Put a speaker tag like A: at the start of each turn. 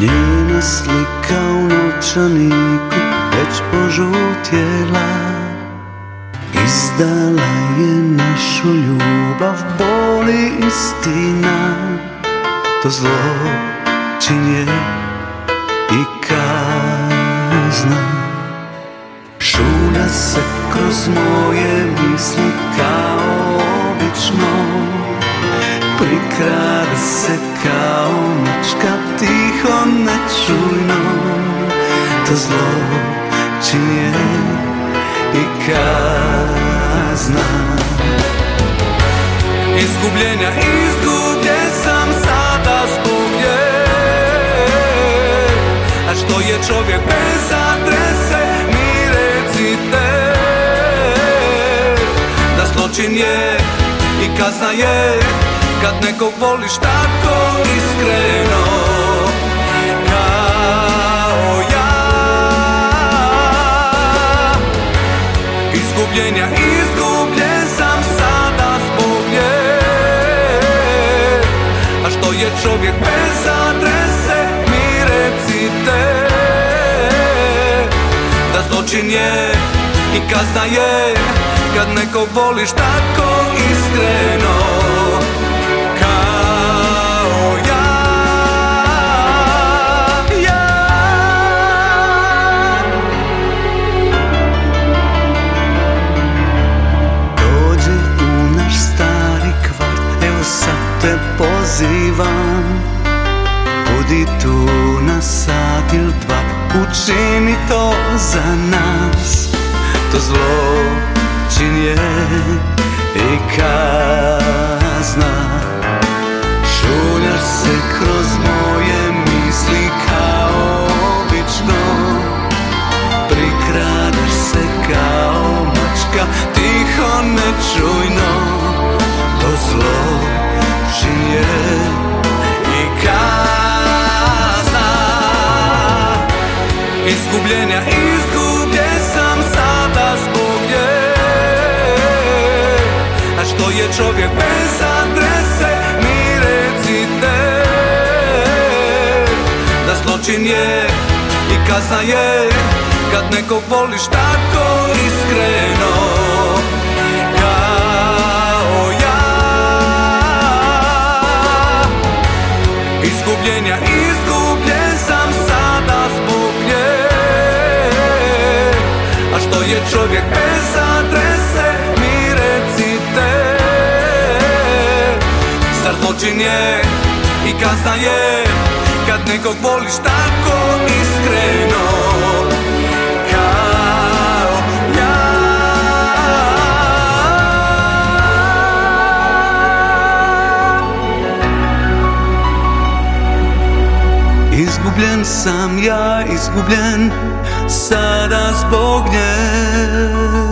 A: Njena slika u novčaniku već požutjela. Izdala je našu ljubav, boli istina. To zlo činje i kazna. Šulja se kroz moje misli kao obično Prikrada se kao mačka tiho nečujno To zlo činje i kazna. Izgubljenja izgubljen sam sada zbog nje A što je čovjek bez adrese mi recite. Da zločin je i kazna je kad nekog voliš tako iskreno Kao ja. Izgubljenja izgubljen sam sada zbog nje. A što je čovjek bez adrese mi recite. Da zločin je i kazna je Kad nekog voliš tako iskreno pozivam. Budi tu na sat ili dva Učini to za nas. To zlo čin je i kazna. Šuljaš se kroz moje misli kao obično. Prikradaš se kao mačka tiho nečujno Izgubljenja izgubljen sam sada zbog nje. A što je čovjek bez adrese mi recite Da zločin je i kazna je Kad nekog voliš tako iskreno. Kao ja. Izgubljenja izgubljen je čovjek bez adrese mi recite. Zar zločin je i kazna je Kad nekog voliš tako iskreno Izgubljen sam ja, izgubljen sada zbog nje